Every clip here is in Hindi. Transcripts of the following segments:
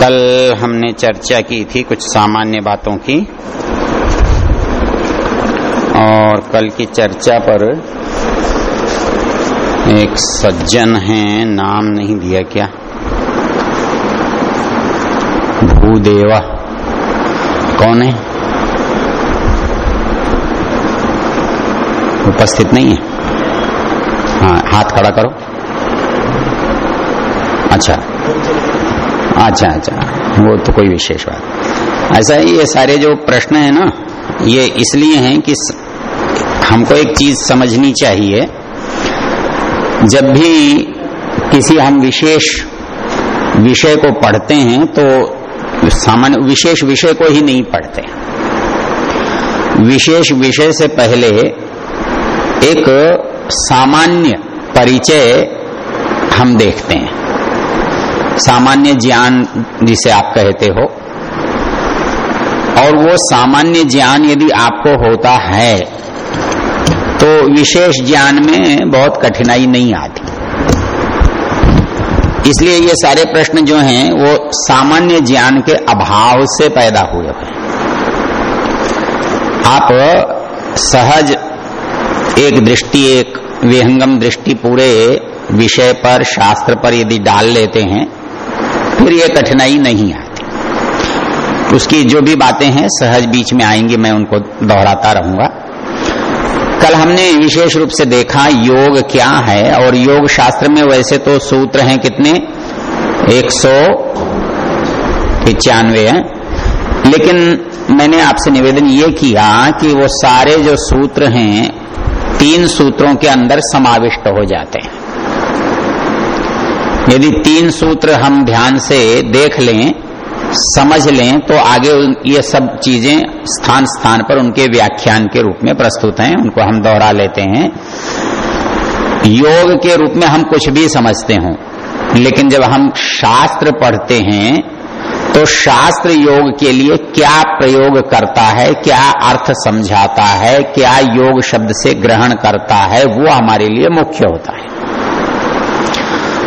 कल हमने चर्चा की थी कुछ सामान्य बातों की और कल की चर्चा पर एक सज्जन है, नाम नहीं दिया क्या? भूदेवा। कौन है? उपस्थित नहीं है? हाँ हाथ खड़ा करो। अच्छा। अच्छा अच्छा। वो तो कोई विशेष बात। ऐसा ही ये सारे जो प्रश्न है ना, ये इसलिए हैं कि हमको एक चीज़ समझनी चाहिए। जब भी किसी हम विशेष विषय को पढ़ते हैं तो सामान्य विशेष विषय को ही नहीं पढ़ते। विशेष विषय से पहले एक सामान्य परिचय हम देखते हैं। सामान्य ज्ञान जिसे आप कहते हो। और वो सामान्य ज्ञान यदि आपको होता है तो विशेष ज्ञान में बहुत कठिनाई नहीं आती। इसलिए ये सारे प्रश्न जो हैं, वो सामान्य ज्ञान के अभाव से पैदा हुए हैं। आप सहज एक दृष्टि, एक विहंगम दृष्टि पूरे विषय पर, शास्त्र पर यदि डाल लेते हैं फिर ये कठिनाई नहीं आती। उसकी जो भी बातें हैं, सहज बीच में आएँगी, मैं उनको दोहराता रहूँगा। कल हमने विशेष रूप से देखा योग क्या है, और योग शास्त्र में वैसे तो सूत्र हैं कितने? एक सौ पिचानवे हैं। लेकिन मैंने आपसे निवेदन ये किया कि वो सारे जो सूत्र हैं, तीन सूत्रों के अंदर समाविष्ट हो जाते हैं। यदि तीन सूत्र हम ध्यान से देख लें, समझ लें तो आगे ये सब चीज़ें स्थान स्थान पर उनके व्याख्यान के रूप में प्रस्तुत हैं, उनको हम दोहरा लेते हैं। योग के रूप में हम कुछ भी समझते हों, लेकिन जब हम शास्त्र पढ़ते हैं तो शास्त्र योग के लिए क्या प्रयोग करता है, क्या अर्थ समझाता है, क्या योग शब्द से ग्रहण करता है, वो हमारे लिए मुख्य होता है।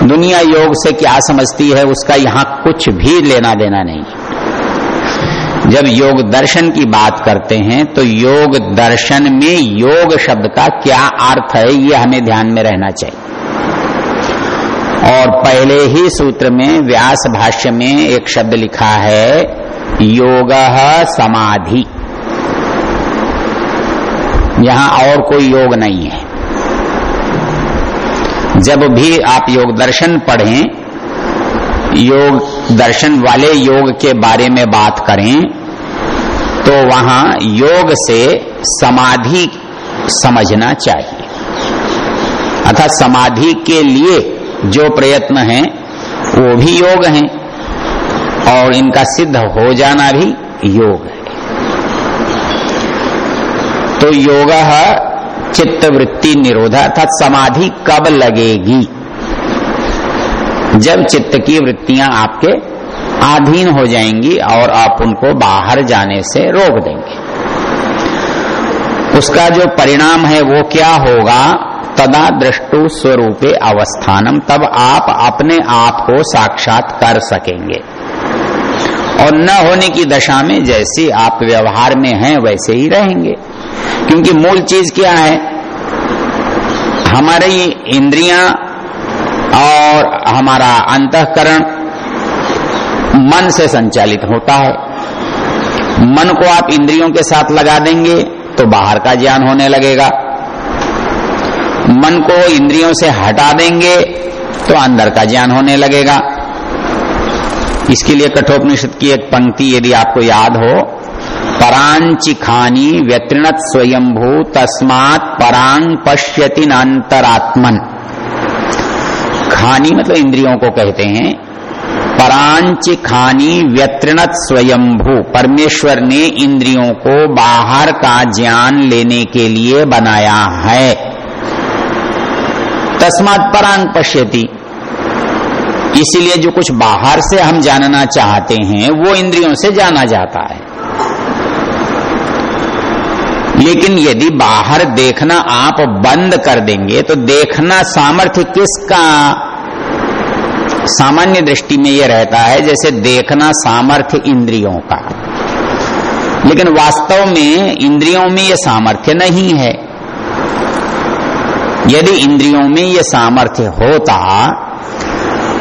दुनिया योग से क्या समझती है, उसका यहाँ कुछ भी लेना देना नहीं। जब योग दर्शन की बात करते हैं तो योग दर्शन में योग शब्द का क्या अर्थ है, ये हमें ध्यान में रहना चाहिए। और पहले ही सूत्र में, व्यास भाष्य में एक शब्द लिखा है, योग समाधि। यहाँ और कोई योग नहीं है। जब भी आप योग दर्शन पढ़ें, योग दर्शन वाले योग के बारे में बात करें तो वहाँ योग से समाधि समझना चाहिए। अर्थात समाधि के लिए जो प्रयत्न है, वो भी योग है, और इनका सिद्ध हो जाना भी योग है। तो योग चित्त वृत्ति निरोधा अर्थात समाधि कब लगेगी? जब चित्त की वृत्तियाँ आपके आधीन हो जाएँगी और आप उनको बाहर जाने से रोक देंगे। उसका जो परिणाम है वो क्या होगा? तदा दृष्टु स्वरूपे अवस्थानम, तब आप अपने आप को साक्षात कर सकेंगे। और न होने की दशा में जैसे आप व्यवहार में हैं, वैसे ही रहेंगे। क्योंकि मूल चीज़ क्या है? हमारी इंद्रियाँ और हमारा अंतकरण मन से संचालित होता है। मन को आप इंद्रियों के साथ लगा देंगे तो बाहर का ज्ञान होने लगेगा। मन को इंद्रियों से हटा देंगे तो अंदर का ज्ञान होने लगेगा। इसके लिए कठोपनिषद की एक पंक्ति यदि आपको याद हो परांचि खानी व्यतीर्णत स्वयंभू, तस्मात परांग पश्यति अंतरात्मन खानी मतलब इंद्रियों को कहते हैं परांच खानी व्यतीर्णत स्वयंभू, परमेश्वर ने इंद्रियों को बाहर का ज्ञान लेने के लिए बनाया है। तस्मात परांग पश्यति। इसीलिए जो कुछ बाहर से हम जानना चाहते हैं, वो इंद्रियों से जाना जाता है। लेकिन यदि बाहर देखना आप बंद कर देंगे तो देखना सामर्थ्य किसका? सामान्य दृष्टि में यह रहता है, जैसे देखना सामर्थ्य इंद्रियों का। लेकिन वास्तव में इंद्रियों में यह सामर्थ्य नहीं है। यदि इंद्रियों में यह सामर्थ्य होता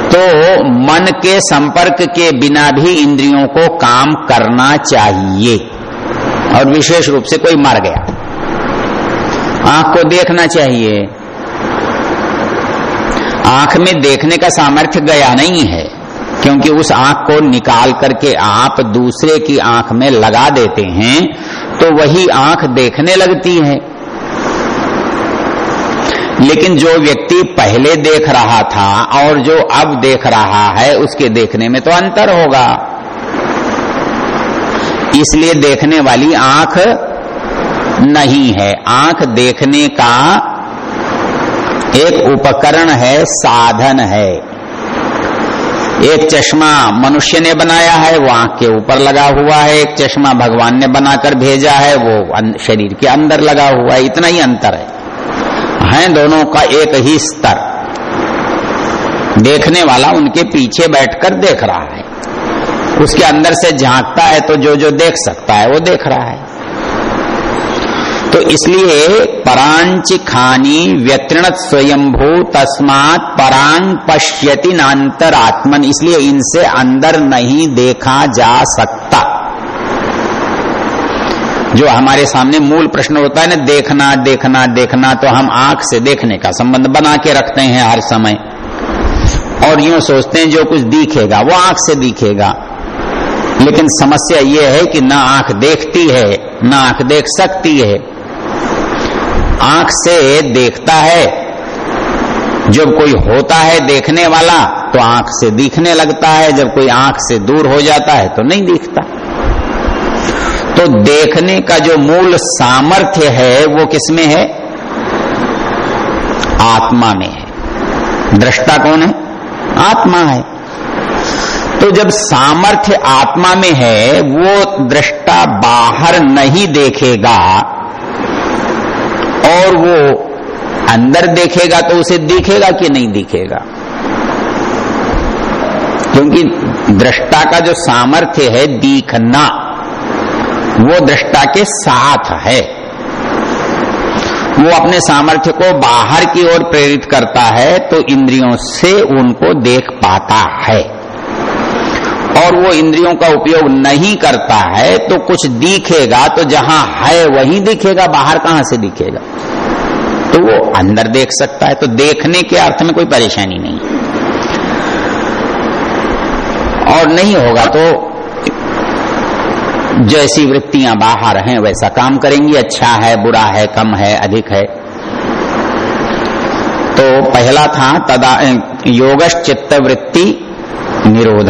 तो मन के संपर्क के बिना भी इंद्रियों को काम करना चाहिए। और विशेष रूप से कोई मर गया। आँख को देखना चाहिए। आँख में देखने का सामर्थ्य गया नहीं है, क्योंकि उस आँख को निकाल करके आप दूसरे की आँख में लगा देते हैं तो वही आँख देखने लगती है। लेकिन जो व्यक्ति पहले देख रहा था और जो अब देख रहा है, उसके देखने में तो अंतर होगा। इसलिए देखने वाली आँख नहीं है। आँख देखने का एक उपकरण है, साधन है। एक चश्मा मनुष्य ने बनाया है, वो आँख के ऊपर लगा हुआ है। एक चश्मा भगवान ने बनाकर भेजा है, वो शरीर के अंदर लगा हुआ है। इतना ही अंतर है। हैं दोनों का एक ही स्तर। देखने वाला उनके पीछे बैठकर देख रहा है। उसके अंदर से झांकता है तो जो जो देख सकता है वो देख रहा है। तो इसलिए परांच खानी व्यतीर्णत स्वयंभू तस्मात परांग पश्यति नांतर आत्मन इसलिए इनसे अंदर नहीं देखा जा सकता। जो हमारे सामने मूल प्रश्न होता है ना, देखना देखना देखना तो हम आँख से देखने का संबंध बना के रखते हैं हर समय। और यूँ सोचते हैं जो कुछ दिखेगा, वो आँख से दिखेगा। लेकिन समस्या ये है कि ना आँख देखती है, ना आँख देख सकती है। आँख से देखता है। जब कोई होता है देखने वाला तो आँख से दिखने लगता है। जब कोई आँख से दूर हो जाता है तो नहीं दिखता। तो देखने का जो मूल सामर्थ्य है, वो किसमें है? आत्मा में है। दृष्टा कौन है? आत्मा है। तो जब सामर्थ्य आत्मा में है, वो दृष्टा बाहर नहीं देखेगा, और वो अंदर देखेगा तो उसे दिखेगा कि नहीं दिखेगा? क्योंकि दृष्टा का जो सामर्थ्य है दिखना, वो दृष्टा के साथ है। वो अपने सामर्थ्य को बाहर की ओर प्रेरित करता है तो इंद्रियों से उनको देख पाता है। और वो इंद्रियों का उपयोग नहीं करता है तो कुछ दिखेगा तो जहाँ है वही दिखेगा, बाहर कहाँ से दिखेगा? तो वो अंदर देख सकता है तो देखने के अर्थ में कोई परेशानी नहीं। और नहीं होगा तो जैसी वृत्तियाँ बाहर हैं, वैसा काम करेंगी अच्छा है, बुरा है, कम है, अधिक है। तो पहला था तदा योगश वृत्ति निरोध,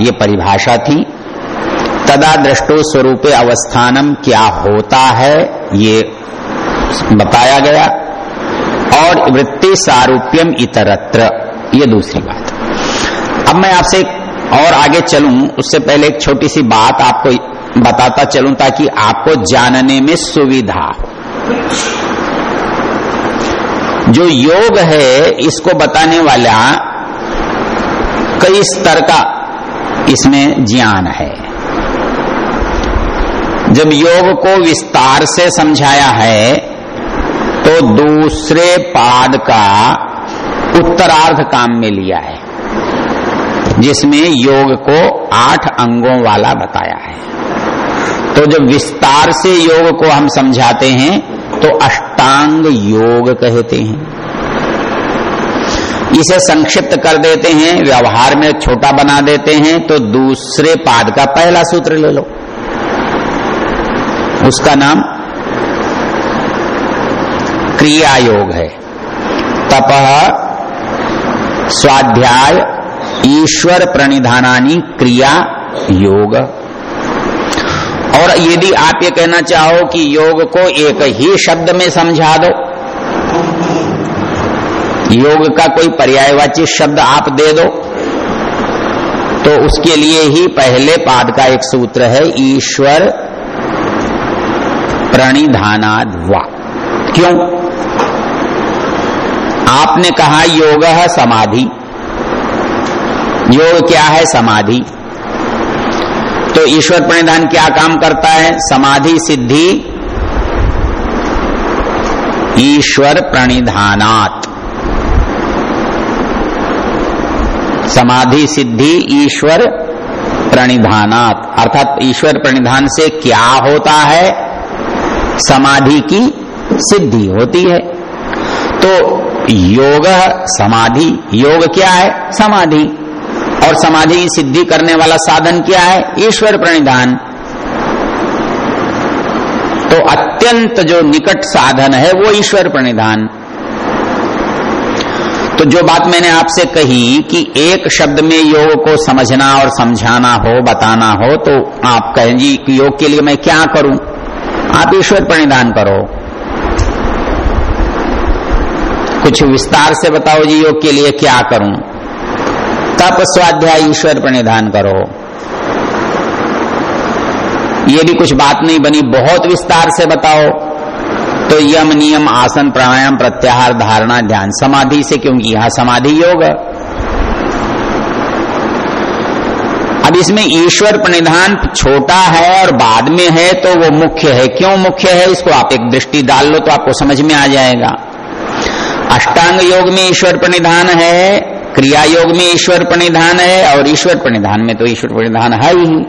ये परिभाषा थी। तदा दृष्टो स्वरूप अवस्थानम क्या होता है, ये बताया गया। और वृत्ति सारूप्यम इतरत्र, ये दूसरी बात। अब मैं आपसे और आगे चलूँ, उससे पहले एक छोटी सी बात आपको बताता चलूँ, ताकि आपको जानने में सुविधा हो। जो योग है, इसको बताने वाला कई स्तर का इसमें ज्ञान है। जब योग को विस्तार से समझाया है तो दूसरे पाद का उत्तरार्ध काम में लिया है, जिसमें योग को आठ अंगों वाला बताया है। तो जब विस्तार से योग को हम समझाते हैं तो अष्टांग योग कहते हैं। इसे संक्षिप्त कर देते हैं, व्यवहार में छोटा बना देते हैं तो दूसरे पाद का पहला सूत्र ले लो। उसका नाम क्रिया योग है। तप स्वाध्याय ईश्वर प्रणिधानी क्रिया योग। और यदि आप ये कहना चाहो कि योग को एक ही शब्द में समझा दो योग का कोई पर्यायवाची शब्द आप दे दो तो उसके लिए ही पहले पाद का एक सूत्र है, ईश्वर प्रणिधानाद वा क्यों? आपने कहा योग है समाधि। योग क्या है समाधि? तो ईश्वर प्रणिधान क्या काम करता है? समाधि सिद्धि ईश्वर प्रणिधानात। समाधि सिद्धि ईश्वर प्रणिधानात। अर्थात ईश्वर प्रणिधान से क्या होता है? समाधि की सिद्धि होती है। तो योग समाधि, योग क्या है? समाधि। और समाधि की सिद्धि करने वाला साधन क्या है? ईश्वर प्रणिधान। तो अत्यंत जो निकट साधन है, वो ईश्वर प्रणिधान। तो जो बात मैंने आपसे कही कि एक शब्द में योग को समझना और समझाना हो, बताना हो तो आप कहें जी योग के लिए मैं क्या करूँ? आप ईश्वर प्रणिधान करो। कुछ विस्तार से बताओ जी योग के लिए क्या करूँ? तप स्वाध्याय ईश्वर प्रणिधान करो। ये भी कुछ बात नहीं बनी, बहुत विस्तार से बताओ। तो यम नियम, आसन, प्राणायाम, प्रत्याहार, धारणा, ध्यान, समाधि से क्योंकि यहाँ समाधि योग अब इसमें ईश्वर प्रणिधान छोटा है और बाद में है तो वो मुख्य है। क्यों मुख्य है? इसको आप एक दृष्टि डाल लो तो आपको समझ में आ जाएगा। अष्टांग योग में ईश्वर प्रणिधान है, क्रिया योग में ईश्वर प्रणिधान है और ईश्वर प्रणिधान में तो ईश्वर प्रणिधान है ही।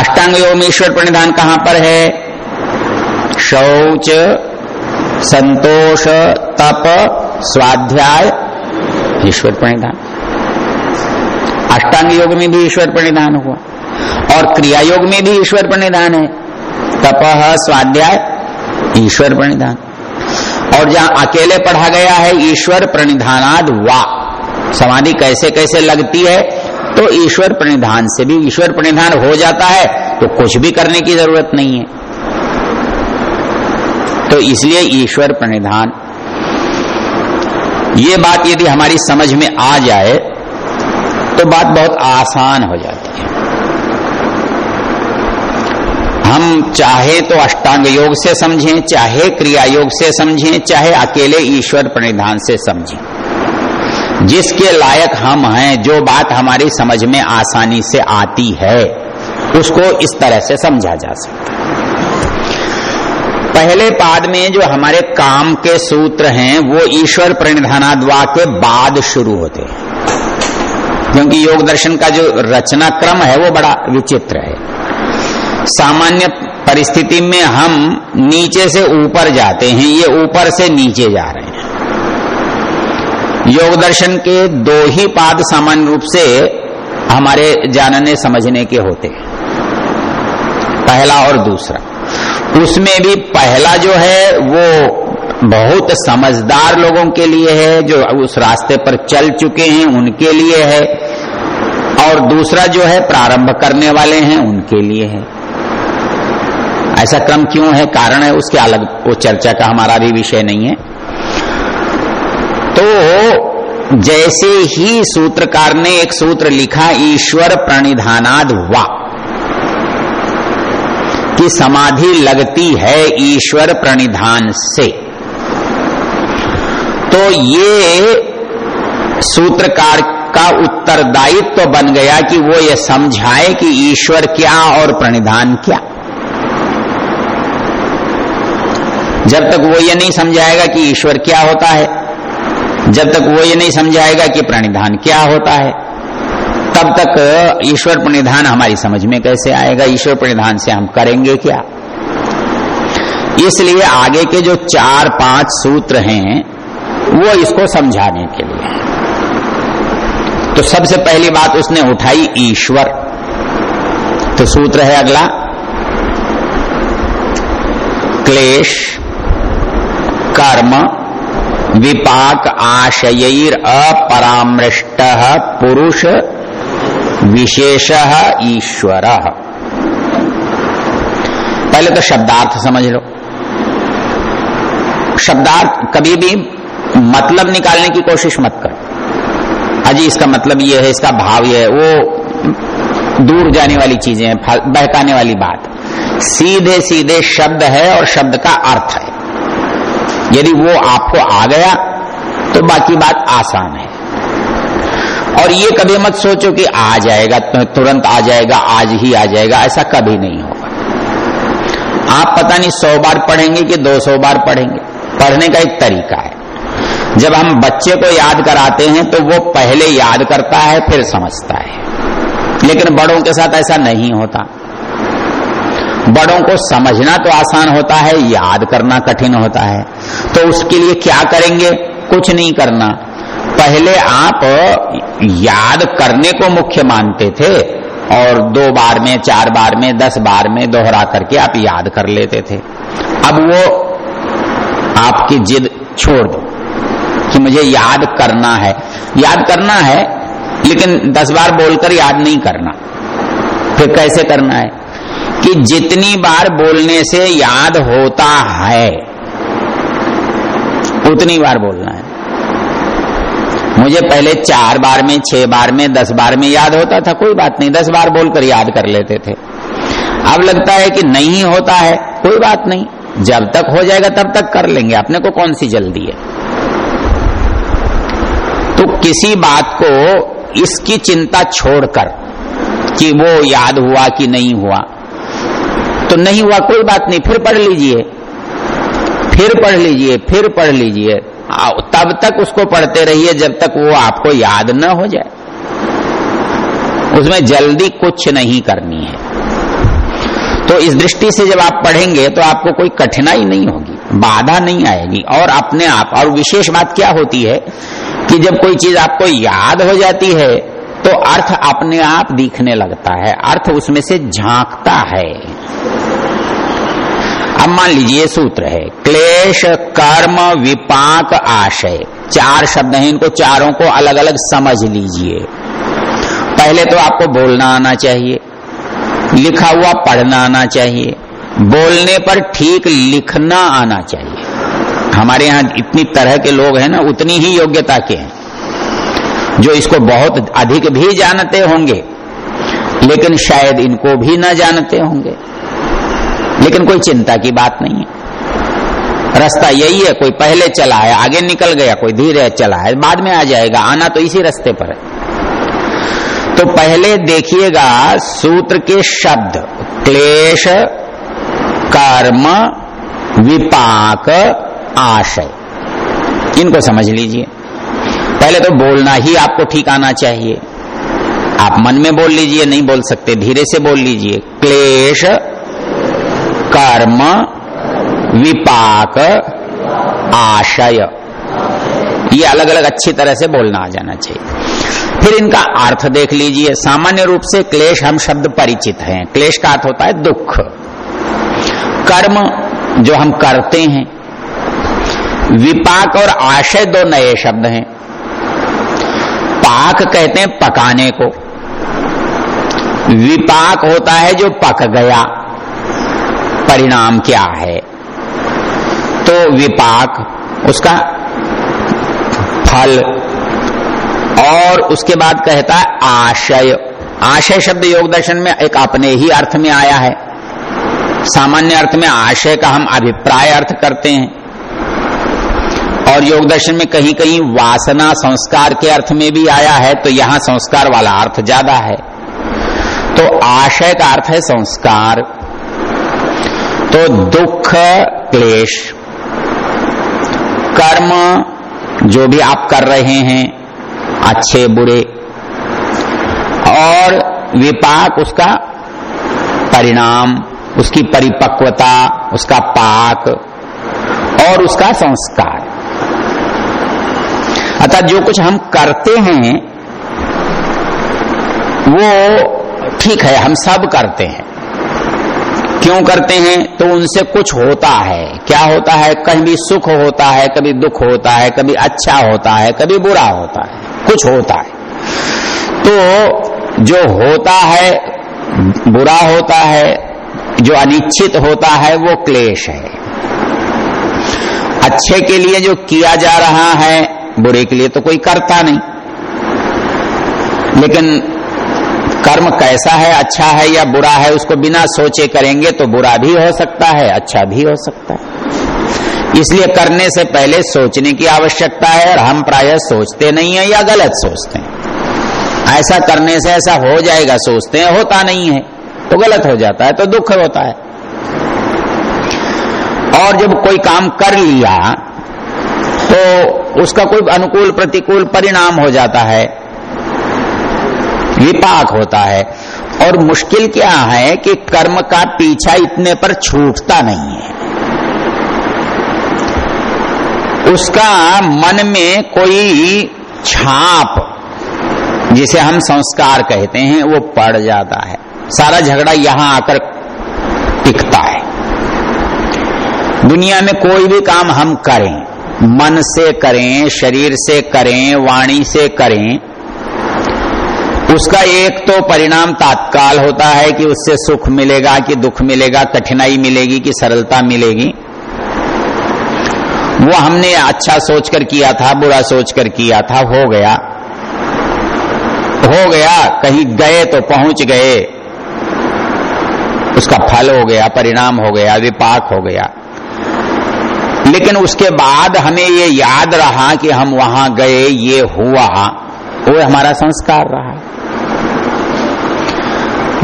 अष्टांग योग में ईश्वर प्रणिधान कहाँ पर है? शौच, संतोष, तप, स्वाध्याय, ईश्वर प्रणिधान। अष्टांग योग में भी ईश्वर परिधान हुआ। और क्रिया योग में भी ईश्वर प्रणिधान है। तप, स्वाध्याय, ईश्वर प्रणिधान। और जहाँ अकेले पढ़ा गया है, ईश्वर प्रणिधानाद वा। समाधि कैसे कैसे लगती है तो ईश्वर प्रणिधान से भी। ईश्वर प्रणिधान हो जाता है तो कुछ भी करने की ज़रूरत नहीं है। तो इसलिए ईश्वर प्रणिधान। ये बात यदि हमारी समझ में आ जाए तो बात बहुत आसान हो जाती है। हम चाहे तो अष्टांग योग से समझें, चाहे क्रिया योग से समझें, चाहे अकेले ईश्वर प्रणिधान से समझें। जिसके लायक हम हैं, जो बात हमारी समझ में आसानी से आती है, उसको इस तरह से समझा जा सकता है। पहले पाद में जो हमारे काम के सूत्र हैं, वो ईश्वर प्रणिधानाद्वा के बाद शुरू होते हैं। क्योंकि योग दर्शन का जो रचना क्रम है, वो बड़ा विचित्र है। सामान्य परिस्थिति में हम नीचे से ऊपर जाते हैं, ये ऊपर से नीचे जा रहे हैं। योग दर्शन के दो ही पाद सामान्य रूप से हमारे जानने समझने के होते हैं। पहला और दूसरा। उसमें भी पहला जो है, वो बहुत समझदार लोगों के लिए है, जो उस रास्ते पर चल चुके हैं, उनके लिए है। और दूसरा जो है, प्रारंभ करने वाले हैं, उनके लिए है। ऐसा क्रम क्यों है? कारण है, उसके अलग वो चर्चा का हमारा भी विषय नहीं है। तो जैसे ही सूत्रकार ने एक सूत्र लिखा, ईश्वर प्रणिधानाद वा। की समाधि लगती है ईश्वर प्रणिधान से। तो ये सूत्रकार का उत्तरदायित्व तो बन गया कि वो ये समझाए कि ईश्वर क्या और प्रणिधान क्या। जब तक वो ये नहीं समझाएगा कि ईश्वर क्या होता है, जब तक वो ये नहीं समझाएगा कि प्रणिधान क्या होता है तब तक ईश्वर प्रणिधान हमारी समझ में कैसे आएगा? ईश्वर प्रणिधान से हम करेंगे क्या? इसलिए आगे के जो चार पाँच सूत्र हैं, वो इसको समझाने के लिए। तो सबसे पहली बात उसने उठाई ईश्वर। तो सूत्र है अगला। क्लेश, कर्म, विपाक आशयर अपरामृष्ट पुरुष विशेष ईश्वर। पहले तो शब्दार्थ समझ लो। शब्दार्थ कभी भी मतलब निकालने की कोशिश मत करो। अजी, इसका मतलब ये है, इसका भाव ये है, वो दूर जाने वाली चीज़ें हैं बहकाने वाली बात। सीधे सीधे शब्द है और शब्द का अर्थ है। यदि वो आपको आ गया तो बाकी बात आसान है। और ये कभी मत सोचो कि आ जाएगा तुरंत आ जाएगा, आज ही आ जाएगा, ऐसा कभी नहीं होगा। आप पता नहीं, सौ बार पढ़ेंगे कि दो सौ बार पढ़ेंगे। पढ़ने का एक तरीका है। जब हम बच्चे को याद कराते हैं तो वो पहले याद करता है, फिर समझता है। लेकिन बड़ों के साथ ऐसा नहीं होता। बड़ों को समझना तो आसान होता है, याद करना कठिन होता है। तो उसके लिए क्या करेंगे? कुछ नहीं करना। पहले आप याद करने को मुख्य मानते थे और दो बार में, चार बार में, दस बार में दोहरा करके आप याद कर लेते थे। अब वो आपकी जिद छोड़ दो कि मुझे याद करना है। याद करना है, लेकिन दस बार बोलकर याद नहीं करना। फिर कैसे करना है? कि जितनी बार बोलने से याद होता है, उतनी बार बोलना है। मुझे पहले चार बार में, छह बार में, दस बार में याद होता था, कोई बात नहीं, दस बार बोलकर याद कर लेते थे। अब लगता है कि नहीं होता है, कोई बात नहीं। जब तक हो जाएगा, तब तक कर लेंगे। अपने को कौन सी जल्दी है? तो किसी बात को, इसकी चिंता छोड़कर कि वो याद हुआ कि नहीं हुआ तो नहीं हुआ, कोई बात नहीं। फिर पढ़ लीजिए। फिर पढ़ लीजिए, फिर पढ़ लीजिए। तब तक उसको पढ़ते रहिए जब तक वो आपको याद न हो जाए। उसमें जल्दी कुछ नहीं करनी है। तो इस दृष्टि से जब आप पढ़ेंगे तो आपको कोई कठिनाई नहीं होगी, बाधा नहीं आएगी। और अपने आप, और विशेष बात क्या होती है कि जब कोई चीज़ आपको याद हो जाती है तो अर्थ अपने आप दिखने लगता है। अर्थ उसमें से झांकता है। अब मान लीजिए सूत्र है, क्लेश, कर्म, विपाक, आशय। चार शब्द हैं, इनको चारों को अलग अलग समझ लीजिए। पहले तो आपको बोलना आना चाहिए, लिखा हुआ पढ़ना आना चाहिए, बोलने पर ठीक लिखना आना चाहिए। हमारे यहाँ इतनी तरह के लोग हैं ना, उतनी ही योग्यता के हैं, जो इसको बहुत अधिक भी जानते होंगे, लेकिन शायद इनको भी ना जानते होंगे। लेकिन कोई चिंता की बात नहीं है। रास्ता यही है, कोई पहले चला है, आगे निकल गया, कोई धीरे चला है, बाद में आ जाएगा, आना तो इसी रास्ते पर है। तो पहले देखिएगा सूत्र के शब्द, क्लेश, कर्म, विपाक, आशय। इनको समझ लीजिए। पहले तो बोलना ही आपको ठीक आना चाहिए। आप मन में बोल लीजिए, नहीं बोल सकते, धीरे से बोल लीजिए। क्लेश कर्म, विपाक, आशय। ये अलग अलग अच्छी तरह से बोलना आ जाना चाहिए। फिर इनका अर्थ देख लीजिए। सामान्य रूप से क्लेश हम शब्द परिचित हैं। क्लेश का अर्थ होता है दुख। कर्म जो हम करते हैं, विपाक और आशय दो नए शब्द हैं। पाक कहते हैं पकाने को। विपाक होता है जो पक गया। परिणाम क्या है? तो विपाक, उसका फल, और उसके बाद कहता है आशय। आशय शब्द योग दर्शन में एक अपने ही अर्थ में आया है। सामान्य अर्थ में आशय का हम अभिप्राय अर्थ करते हैं। और योग दर्शन में कहीं कहीं वासना, संस्कार के अर्थ में भी आया है तो यहाँ संस्कार वाला अर्थ ज़्यादा है। तो आशय का अर्थ है संस्कार। तो दुख, क्लेश, कर्म, जो भी आप कर रहे हैं, अच्छे, बुरे, और विपाक उसका परिणाम, उसकी परिपक्वता, उसका पाक, और उसका संस्कार। अतः जो कुछ हम करते हैं, वो ठीक है, हम सब करते हैं। क्यों करते हैं? तो उनसे कुछ होता है। क्या होता है? कभी सुख होता है, कभी दुख होता है, कभी अच्छा होता है, कभी बुरा होता है। कुछ होता है। तो जो होता है, बुरा होता है, जो अनिश्चित होता है, वो क्लेश है। अच्छे के लिए जो किया जा रहा है, बुरे के लिए तो कोई करता नहीं। लेकिन कर्म कैसा है अच्छा है या बुरा है, उसको बिना सोचे करेंगे तो बुरा भी हो सकता है अच्छा भी हो सकता है। इसलिए करने से पहले सोचने की आवश्यकता है और हम प्रायः सोचते नहीं है या गलत सोचते हैं। ऐसा करने से ऐसा हो जाएगा, सोचते हैं, होता नहीं है तो गलत हो जाता है तो दुख होता है। और जब कोई काम कर लिया तो उसका कोई अनुकूल, प्रतिकूल परिणाम हो जाता है विपाक होता है। और मुश्किल क्या है कि कर्म का पीछा इतने पर छूटता नहीं है। उसका मन में कोई छाप, जिसे हम संस्कार कहते हैं, वो पड़ जाता है। सारा झगड़ा यहाँ आकर टिकता है। दुनिया में कोई भी काम हम करें, मन से करें, शरीर से करें, वाणी से करें उसका एक तो परिणाम तात्काल होता है कि उससे सुख मिलेगा, कि दुख मिलेगा, कठिनाई मिलेगी, कि सरलता मिलेगी। वो हमने अच्छा सोचकर किया था, बुरा सोचकर किया था, हो गया। हो गया, कहीं गए तो पहुँच गए। उसका फल हो गया, परिणाम हो गया, विपाक हो गया। लेकिन उसके बाद हमें ये याद रहा कि हम वहाँ गए, ये हुआ, वो हमारा संस्कार रहा।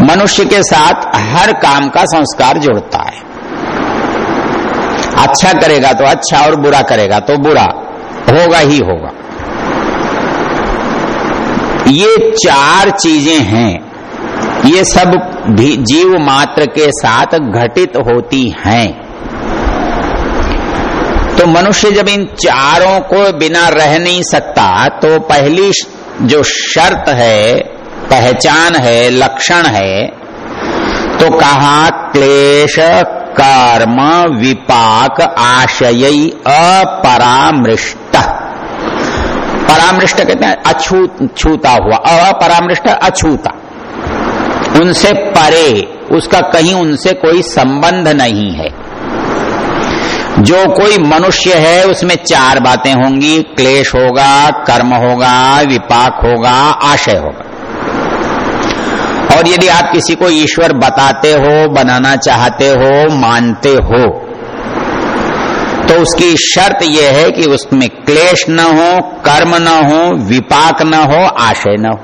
मनुष्य के साथ हर काम का संस्कार जुड़ता है। अच्छा करेगा तो अच्छा और बुरा करेगा तो बुरा, होगा ही होगा। ये चार चीज़ें हैं। ये सब भी जीव मात्र के साथ घटित होती हैं। तो मनुष्य जब इन चारों को बिना रह नहीं सकता तो पहली जो शर्त है पहचान है, लक्षण है तो कहा क्लेश, कर्म, विपाक आशय अपरामृष्ट। परामृष्ट कहते हैं, अछू, छूता हुआ, अपरामृष्ट, अछूता। उनसे परे, उसका कहीं उनसे कोई संबंध नहीं है। जो कोई मनुष्य है, उसमें चार बातें होंगी, क्लेश होगा, कर्म होगा, विपाक होगा, आशय होगा। और यदि आप किसी को ईश्वर बताते हो, बनाना चाहते हो, मानते हो तो उसकी शर्त यह है कि उसमें क्लेश न हो, कर्म न हो, विपाक न हो, आशय न हो।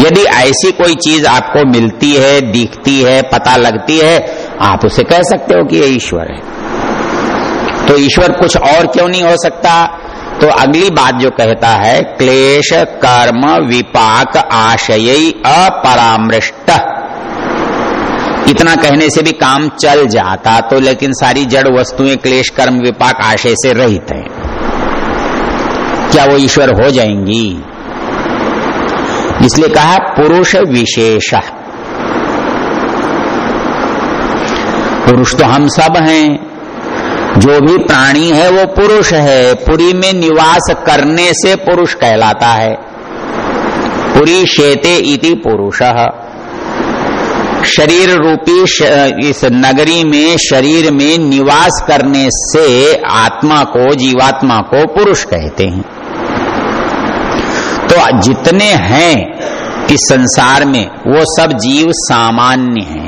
यदि ऐसी कोई चीज़ आपको मिलती है, दिखती है, पता लगती है, आप उसे कह सकते हो कि ये ईश्वर है। तो ईश्वर कुछ और क्यों नहीं हो सकता? तो अगली बात जो कहता है, क्लेश, कर्म, विपाक आशय अपरामृष्ट। इतना कहने से भी काम चल जाता तो लेकिन सारी जड़ वस्तुएँ क्लेश, कर्म, विपाक, आशय से रहित हैं। क्या वो ईश्वर हो जाएँगी? इसलिए कहा, पुरुष विशेष। पुरुष तो हम सब हैं। जो भी प्राणी है वो पुरुष है। पुरी में निवास करने से पुरुष कहलाता है। पुरी शेते इति पुरुष। शरीर रूपी इस नगरी में शरीर में निवास करने से आत्मा को, जीवात्मा को पुरुष कहते हैं। तो जितने हैं इस संसार में, वो सब जीव सामान्य हैं।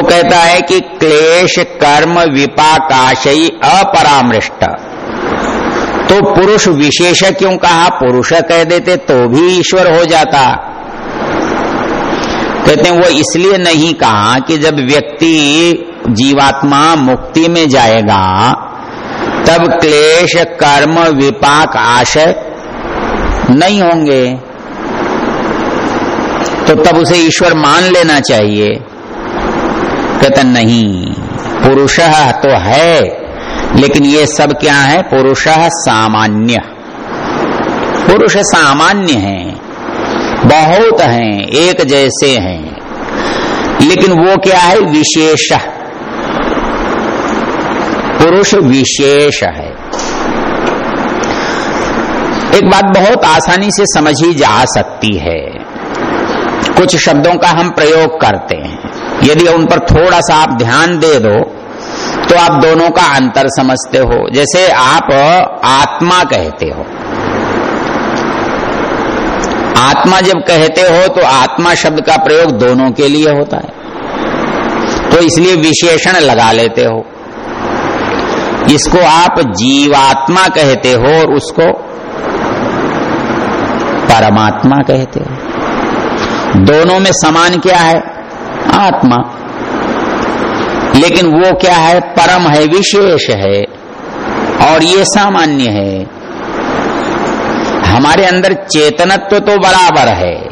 तो कहता है कि क्लेश, कर्म, विपाकाशयी अपरामृष्ट। तो पुरुष विशेष क्यों कहा? पुरुष कह देते तो भी ईश्वर हो जाता। कहते हैं, वो इसलिए नहीं कहा कि जब व्यक्ति जीवात्मा मुक्ति में जाएगा, तब क्लेश, कर्म, विपाक, आशय नहीं होंगे। तो तब उसे ईश्वर मान लेना चाहिए। कहते नहीं। पुरुष तो है, लेकिन ये सब क्या है? पुरुष सामान्य। पुरुष सामान्य है, बहुत हैं, एक जैसे हैं। लेकिन वो क्या है? विशेष। पुरुष विशेष है। एक बात बहुत आसानी से समझी जा सकती है। कुछ शब्दों का हम प्रयोग करते यदि उन पर थोड़ा सा आप ध्यान दे दो तो आप दोनों का अंतर समझते हो। जैसे आप आत्मा कहते हो। आत्मा जब कहते हो तो आत्मा शब्द का प्रयोग दोनों के लिए होता है। तो इसलिए विशेषण लगा लेते हो। इसको आप जीवात्मा कहते हो और उसको परमात्मा कहते हो। दोनों में समान क्या है? आत्मा। लेकिन वो क्या है? परम है, विशेष है। और ये सामान्य है। हमारे अंदर चेतनत्व तो बराबर है।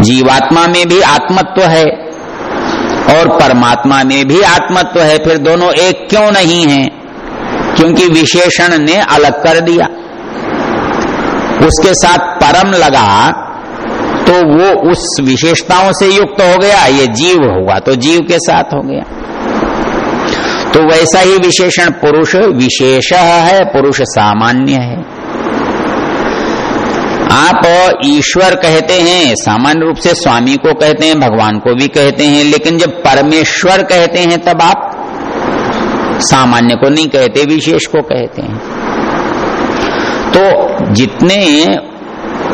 जीवात्मा में भी आत्मत्व है और परमात्मा में भी आत्मत्व है। फिर दोनों एक क्यों नहीं है? क्योंकि विशेषण ने अलग कर दिया। उसके साथ परम लगा तो वो उस विशेषताओं से युक्त हो गया, ये जीव हुआ तो जीव के साथ हो गया। तो वैसा ही विशेषण पुरुष विशेष है, पुरुष सामान्य है। आप ईश्वर कहते हैं, सामान्य रूप से स्वामी को कहते हैं, भगवान को भी कहते हैं, लेकिन जब परमेश्वर कहते हैं, तब आप सामान्य को नहीं कहते, विशेष को कहते हैं। तो जितने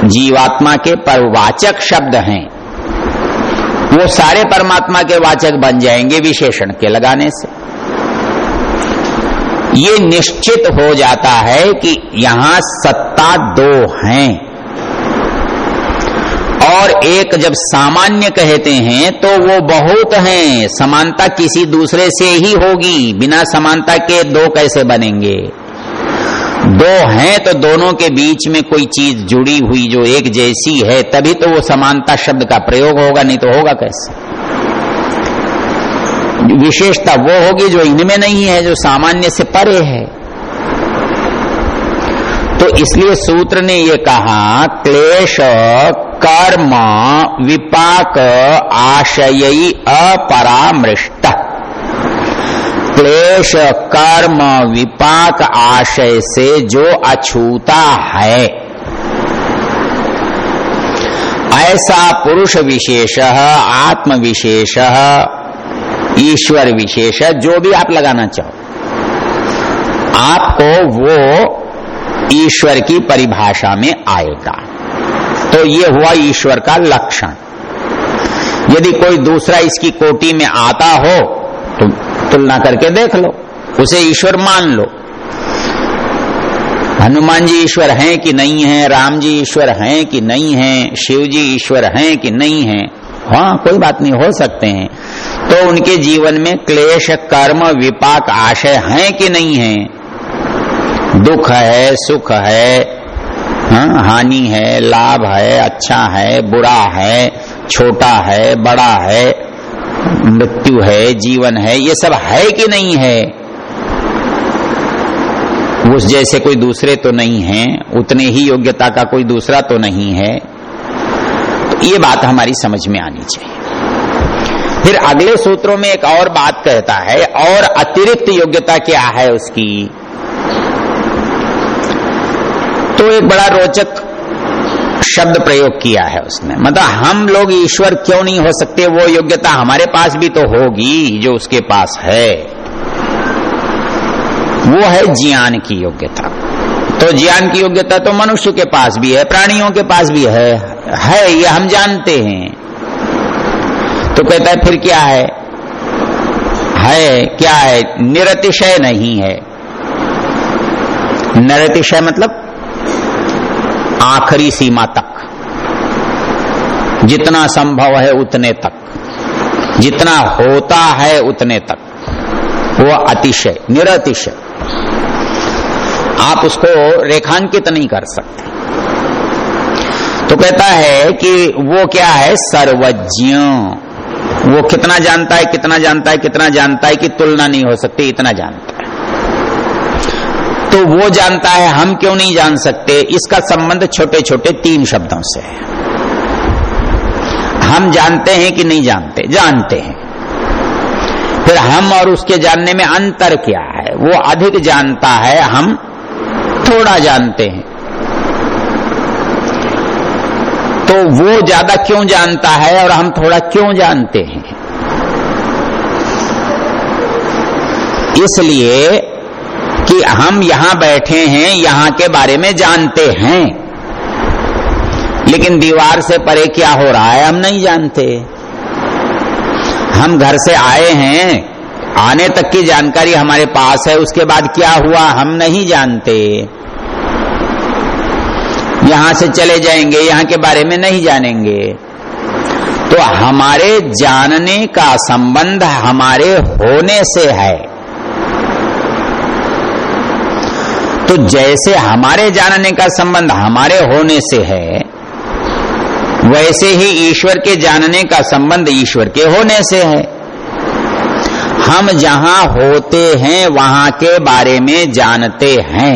जीवात्मा के परवाचक शब्द हैं। वो सारे परमात्मा के वाचक बन जाएँगे विशेषण के लगाने से। ये निश्चित हो जाता है कि यहाँ सत्ता दो हैं। और एक जब सामान्य कहते हैं तो वो बहुत हैं। समानता किसी दूसरे से ही होगी। बिना समानता के दो कैसे बनेंगे? दो हैं तो दोनों के बीच में कोई चीज़ जुड़ी हुई जो एक जैसी है, तभी तो वो समानता शब्द का प्रयोग होगा, नहीं तो होगा कैसे? विशेषता वो होगी जो इनमें नहीं है, जो सामान्य से परे है। तो इसलिए सूत्र ने ये कहा, क्लेश, कर्म, विपाक आशयी अपरामृष्ट। क्लेश कर्म विपाक आशय से जो अछूता है। ऐसा पुरुष विशेष, आत्म विशेष, ईश्वर विशेष, जो भी आप लगाना चाहो, आपको वो ईश्वर की परिभाषा में आएगा। तो ये हुआ ईश्वर का लक्षण। यदि कोई दूसरा इसकी कोटि में आता हो तो तुलना करके देख लो उसे ईश्वर मान लो। हनुमान जी ईश्वर हैं कि नहीं है राम जी ईश्वर हैं कि नहीं है शिव जी ईश्वर हैं कि नहीं है हाँ कोई बात नहीं हो सकते हैं। तो उनके जीवन में क्लेश कर्म विपाक आशय हैं कि नहीं है? दुख है सुख है हाँ, हानि है लाभ है अच्छा है बुरा है छोटा है बड़ा है मृत्यु है, जीवन है, ये सब है कि नहीं है? उस जैसे कोई दूसरे तो नहीं है, उतने ही योग्यता का कोई दूसरा तो नहीं है। तो ये बात हमारी समझ में आनी चाहिए। फिर अगले सूत्रों में एक और बात कहता है, और अतिरिक्त योग्यता क्या है उसकी? तो एक बड़ा रोचक शब्द प्रयोग किया है उसने। मतलब हम लोग ईश्वर क्यों नहीं हो सकते? वो योग्यता हमारे पास भी तो होगी जो उसके पास है। वो है ज्ञान की योग्यता। तो ज्ञान की योग्यता तो मनुष्य के पास भी है, प्राणियों के पास भी है। है, ये हम जानते हैं। तो कहता है, फिर क्या है? है, क्या है? निरतिशय नहीं है। निरतिशय मतलब आखिरी सीमा तक। जितना संभव है उतने तक। जितना होता है उतने तक। वो अतिशय, निरतिशय। आप उसको रेखांकित नहीं कर सकते। तो कहता है कि वो क्या है? सर्वज्ञ। वो कितना जानता है, कितना जानता है, कितना जानता है कि तुलना नहीं हो सकती, इतना जानता है। तो वो जानता है, हम क्यों नहीं जान सकते? इसका संबंध छोटे छोटे तीन शब्दों से है। हम जानते हैं कि नहीं जानते? जानते हैं। फिर हम और उसके जानने में अंतर क्या है? वो अधिक जानता है, हम थोड़ा जानते हैं। तो वो ज़्यादा क्यों जानता है और हम थोड़ा क्यों जानते हैं? इसलिए कि हम यहाँ बैठे हैं, यहाँ के बारे में जानते हैं। लेकिन दीवार से परे क्या हो रहा है, हम नहीं जानते। हम घर से आए हैं, आने तक की जानकारी हमारे पास है, उसके बाद क्या हुआ, हम नहीं जानते। यहाँ से चले जाएँगे, यहाँ के बारे में नहीं जानेंगे। तो हमारे जानने का संबंध हमारे होने से है। तो जैसे हमारे जानने का संबंध हमारे होने से है, वैसे ही ईश्वर के जानने का संबंध ईश्वर के होने से है। हम जहाँ होते हैं, वहाँ के बारे में जानते हैं।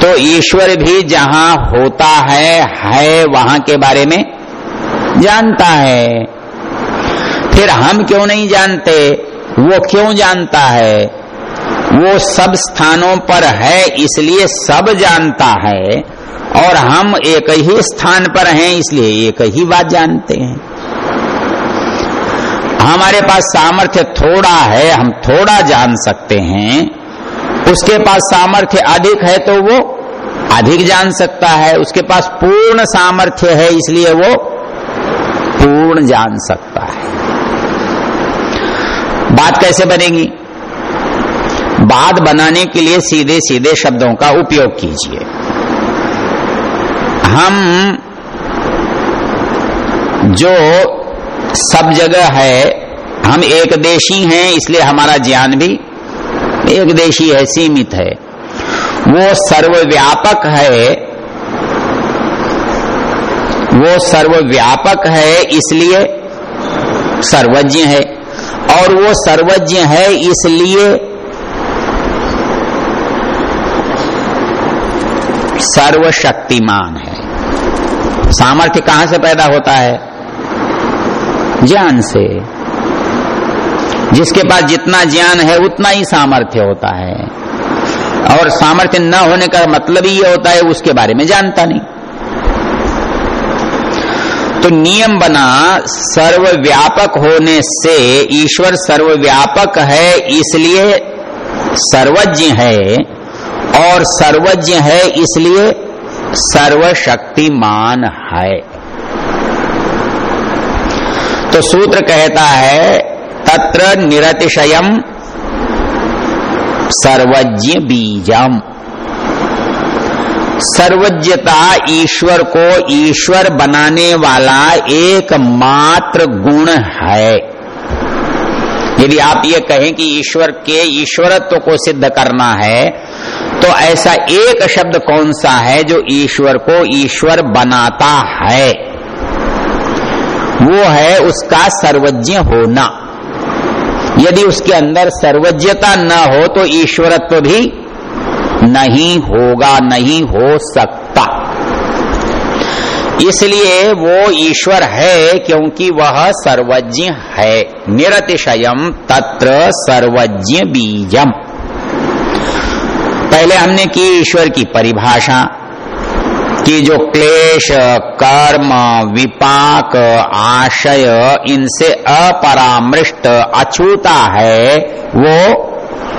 तो ईश्वर भी जहाँ होता है है वहाँ के बारे में जानता है। फिर हम क्यों नहीं जानते? वो क्यों जानता है? वो सब स्थानों पर है, इसलिए सब जानता है, और हम एक ही स्थान पर हैं, इसलिए एक ही बात जानते हैं। हमारे पास सामर्थ्य थोड़ा है, हम थोड़ा जान सकते हैं। उसके पास सामर्थ्य अधिक है तो वो अधिक जान सकता है। उसके पास पूर्ण सामर्थ्य है, इसलिए वो पूर्ण जान सकता है। बात कैसे बनेगी? बात बनाने के लिए सीधे सीधे शब्दों का उपयोग कीजिए। हम जो सब जगह है, हम एक देशी हैं, इसलिए हमारा ज्ञान भी एक देशी है, सीमित है। वो सर्वव्यापक है, वो सर्वव्यापक है, इसलिए सर्वज्ञ है। और वो सर्वज्ञ है, इसलिए सर्वशक्तिमान है। सामर्थ्य कहाँ से पैदा होता है? ज्ञान से। जिसके पास जितना ज्ञान है, उतना ही सामर्थ्य होता है। और सामर्थ्य न होने का मतलब ही ये होता है, उसके बारे में जानता नहीं। तो नियम बना, सर्वव्यापक होने से ईश्वर सर्वव्यापक है, इसलिए सर्वज्ञ है। और सर्वज्ञ है इसलिए सर्वशक्तिमान है। तो सूत्र कहता है, तत्र निरतिशयम सर्वज्ञ बीजम। सर्वज्ञता ईश्वर को ईश्वर बनाने वाला एकमात्र गुण है। यदि आप ये कहें कि ईश्वर के ईश्वरत्व को सिद्ध करना है तो ऐसा एक शब्द कौन सा है जो ईश्वर को ईश्वर बनाता है? वो है उसका सर्वज्ञ होना। यदि उसके अंदर सर्वज्ञता न हो तो ईश्वरत्व भी नहीं होगा, नहीं हो सकता। इसलिए वो ईश्वर है क्योंकि वह सर्वज्ञ है। निरतिशयम तत्र सर्वज्ञ बीजम। पहले हमने की ईश्वर की परिभाषा, कि जो क्लेश, कर्म, विपाक, आशय, इनसे अपरामृष्ट, अछूता है, वो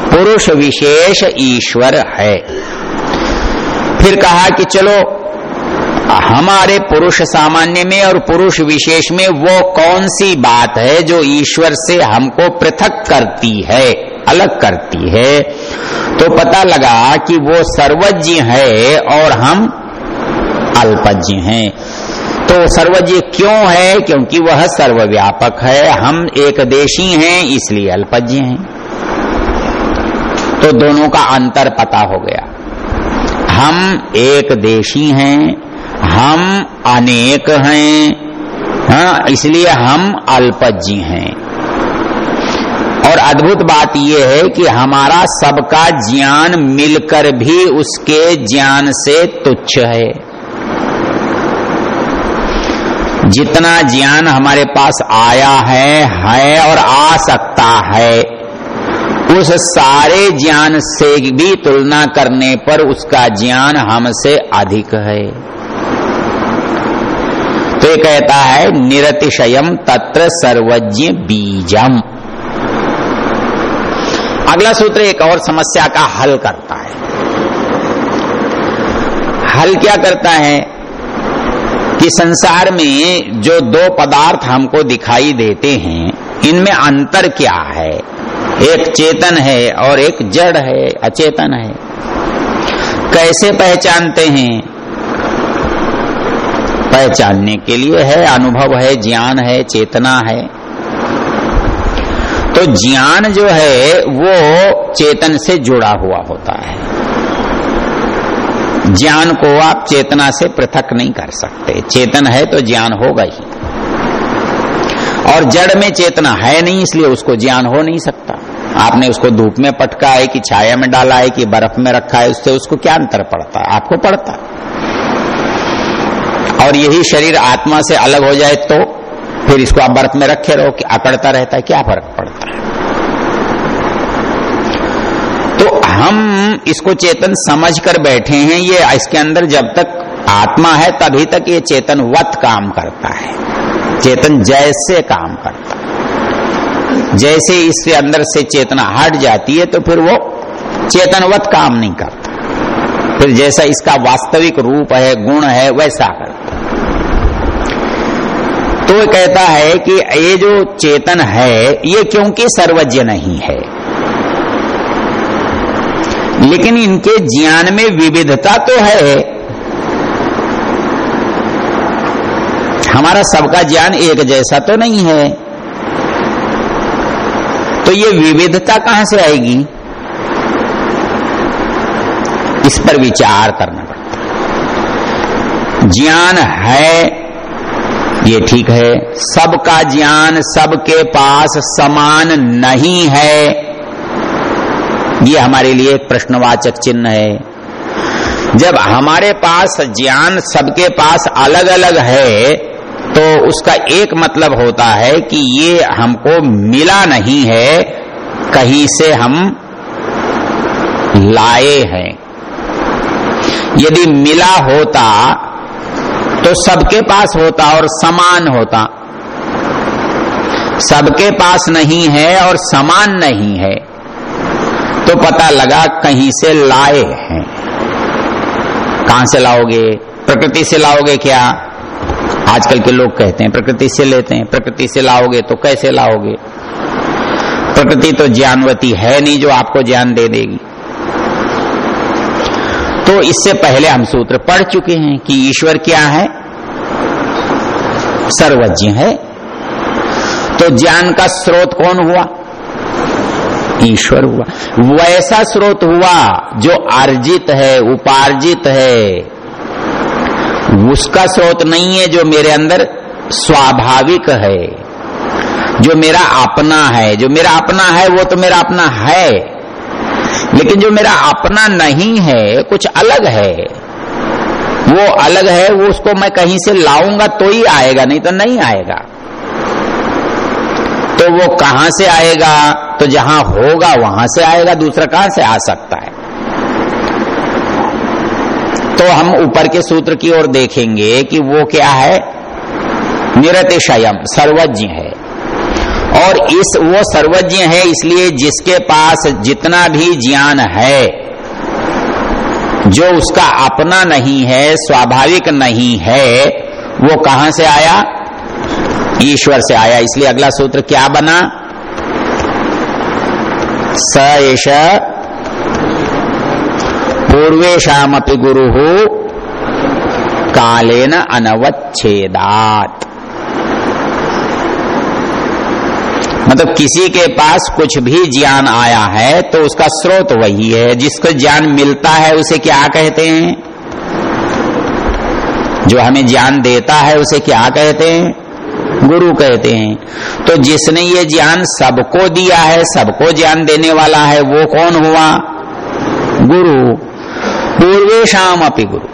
पुरुष विशेष ईश्वर है। फिर कहा कि चलो, हमारे पुरुष सामान्य में और पुरुष विशेष में वो कौन सी बात है जो ईश्वर से हमको पृथक करती है? अलग करती है। तो पता लगा कि वो सर्वज्ञ है और हम अल्पज्ञ हैं। तो सर्वज्ञ क्यों है? क्योंकि वह सर्वव्यापक है। हम एक देशी हैं, इसलिए अल्पज्ञ हैं। तो दोनों का अंतर पता हो गया। हम एक देशी हैं, हम अनेक हैं हाँ इसलिए हम अल्पज्ञ हैं। और अद्भुत बात यह है कि हमारा सबका ज्ञान मिलकर भी उसके ज्ञान से तुच्छ है। जितना ज्ञान हमारे पास आया है है और आ सकता है, उस सारे ज्ञान से भी तुलना करने पर उसका ज्ञान हमसे अधिक है। तो ये कहता है निरतिशयम तत्र सर्वज्ञ बीजम। अगला सूत्र एक और समस्या का हल करता है। हल क्या करता है कि संसार में जो दो पदार्थ हमको दिखाई देते हैं, इनमें अंतर क्या है? एक चेतन है और एक जड़ है, अचेतन है। कैसे पहचानते हैं? पहचानने के लिए है, अनुभव है, ज्ञान है, चेतना है। तो ज्ञान जो है, वो चेतन से जुड़ा हुआ होता है। ज्ञान को आप चेतना से पृथक नहीं कर सकते। चेतन है तो ज्ञान होगा ही। और जड़ में चेतना है नहीं, इसलिए उसको ज्ञान हो नहीं सकता। आपने उसको धूप में पटका है कि छाया में डाला है कि बर्फ़ में रखा है, उससे उसको क्या अंतर पड़ता? है आपको पड़ता। और यही शरीर आत्मा से अलग हो जाए तो फिर इसको आप बर्फ़ में रखे रहो कि अकड़ता रहता है, क्या फ़र्क पड़ता है? तो हम इसको चेतन समझ कर बैठे हैं, ये इसके अंदर जब तक आत्मा है, तभी तक ये चेतन वत काम करता है। चेतन जैसे काम करता है। जैसे इसके अंदर से चेतना हट जाती है तो फिर वो चेतनवत काम नहीं करता। फिर जैसा इसका वास्तविक रूप है, गुण है, वैसा करता तो कहता है कि ये जो चेतन है, ये क्योंकि सर्वज्ञ नहीं है। लेकिन इनके ज्ञान में विविधता तो है। हमारा सबका ज्ञान एक जैसा तो नहीं है। तो ये विविधता कहाँ से आएगी? इस पर विचार करना पड़ता ज्ञान है ये ठीक है। सबका ज्ञान सबके पास समान नहीं है। ये हमारे लिए एक प्रश्नवाचक चिन्ह है। जब हमारे पास ज्ञान सबके पास अलग अलग है तो उसका एक मतलब होता है कि ये हमको मिला नहीं है, कहीं से हम लाए हैं। यदि मिला होता तो सबके पास होता और समान होता। सबके पास नहीं है और समान नहीं है। तो पता लगा कहीं से लाए हैं। कहाँ से लाओगे? प्रकृति से लाओगे क्या? आजकल के लोग कहते हैं, प्रकृति से लेते हैं। प्रकृति से लाओगे तो कैसे लाओगे? प्रकृति तो ज्ञानवती है नहीं जो आपको ज्ञान दे देगी। तो इससे पहले हम सूत्र पढ़ चुके हैं कि ईश्वर क्या है? सर्वज्ञ है। तो ज्ञान का स्रोत कौन हुआ? ईश्वर हुआ। वैसा स्रोत हुआ जो अर्जित है, उपार्जित है। उसका स्रोत नहीं है जो मेरे अंदर स्वाभाविक है। जो मेरा अपना है, जो मेरा अपना है, वो तो मेरा अपना है। लेकिन जो मेरा अपना नहीं है, कुछ अलग है। वो अलग है, वो उसको मैं कहीं से लाऊँगा तो ही आएगा, नहीं तो नहीं आएगा। तो वो कहाँ से आएगा? तो जहाँ होगा, वहाँ से आएगा, दूसरा कहाँ से आ सकता है? तो हम ऊपर के सूत्र की ओर देखेंगे कि वो क्या है? निरतिशयम, सर्वज्ञ है। और इस वो सर्वज्ञ है इसलिए जिसके पास जितना भी ज्ञान है, जो उसका अपना नहीं है, स्वाभाविक नहीं है, वो कहाँ से आया? ईश्वर से आया। इसलिए अगला सूत्र क्या बना? स एष पूर्वेशामपि गुरु कालेन अनवच्छेदात। मतलब किसी के पास कुछ भी ज्ञान आया है तो उसका स्रोत वही है। जिसको ज्ञान मिलता है, उसे क्या कहते हैं? जो हमें ज्ञान देता है, उसे क्या कहते हैं? गुरु कहते हैं। तो जिसने ये ज्ञान सबको दिया है, सबको ज्ञान देने वाला है, वो कौन हुआ? गुरु। पूर्वेशाम अपी गुरु।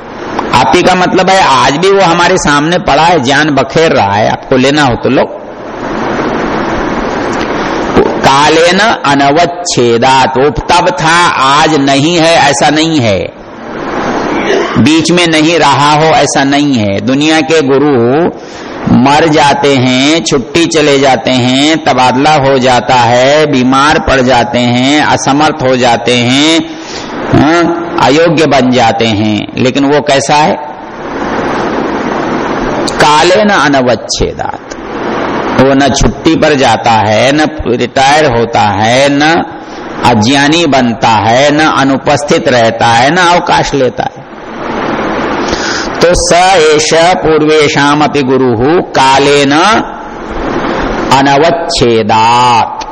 आपी का मतलब है, आज भी वो हमारे सामने पड़ा है, ज्ञान बखेर रहा है। आपको लेना हो तो लो। कालेन अनवच्छेदात। वो तब था आज नहीं है ऐसा नहीं है। बीच में नहीं रहा हो ऐसा नहीं है। दुनिया के गुरु मर जाते हैं छुट्टी चले जाते हैं तबादला हो जाता है बीमार पड़ जाते हैं असमर्थ हो जाते हैं हाँ, अयोग्य बन जाते हैं। लेकिन वो कैसा है? काले न अनवच्छेदात। वो न छुट्टी पर जाता है, न रिटायर होता है, न अज्ञानी बनता है, न अनुपस्थित रहता है, न अवकाश लेता है। तो स एष पूर्वेशम अपनी गुरु काले न अनवच्छेदात।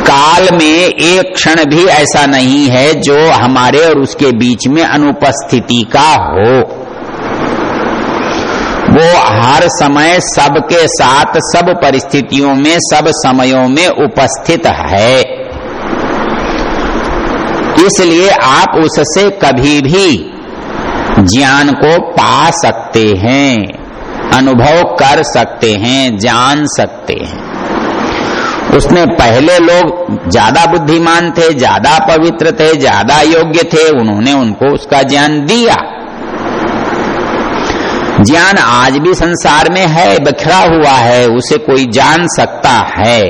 काल में एक क्षण भी ऐसा नहीं है जो हमारे और उसके बीच में अनुपस्थिति का हो। हर समय सबके साथ सब परिस्थितियों में, सब समयों में उपस्थित है। इसलिए आप उससे कभी भी ज्ञान को पा सकते हैं, अनुभव कर सकते हैं, जान सकते हैं। उसने पहले लोग ज़्यादा बुद्धिमान थे, ज़्यादा पवित्र थे, ज़्यादा योग्य थे, उन्होंने उनको उसका ज्ञान दिया। ज्ञान आज भी संसार में है, बिखरा हुआ है, उसे कोई जान सकता है।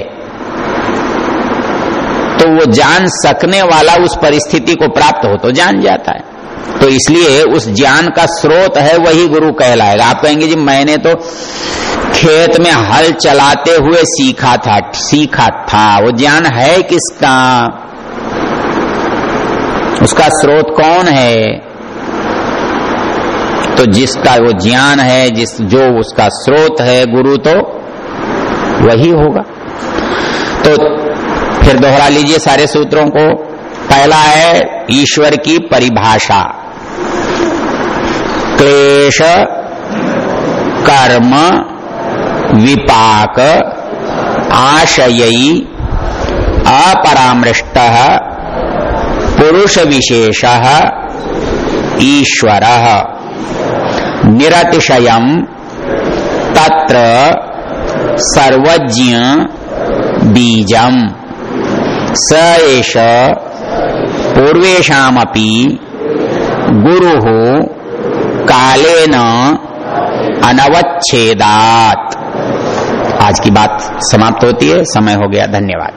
तो वो जान सकने वाला उस परिस्थिति को प्राप्त हो तो जान जाता है। तो इसलिए उस ज्ञान का स्रोत है, वही गुरु कहलाएगा। आप कहेंगे, जी, मैंने तो खेत में हल चलाते हुए सीखा था सीखा था। वो ज्ञान है किसका? उसका स्रोत कौन है? तो जिसका वो ज्ञान है, जिस, जो उसका स्रोत है गुरु तो वही होगा। तो फिर दोहरा लीजिए सारे सूत्रों को। पहला है ईश्वर की परिभाषा। क्लेश, कर्म, विपाक आशयी अपरामृष्ट पुरुष विशेष ईश्वर। निरतिशय तत्र सर्वज्ञ बीजम। स एष पूर्वेशापि गुरु कालेन अनवच्छेदात। आज की बात समाप्त होती है, समय हो गया, धन्यवाद।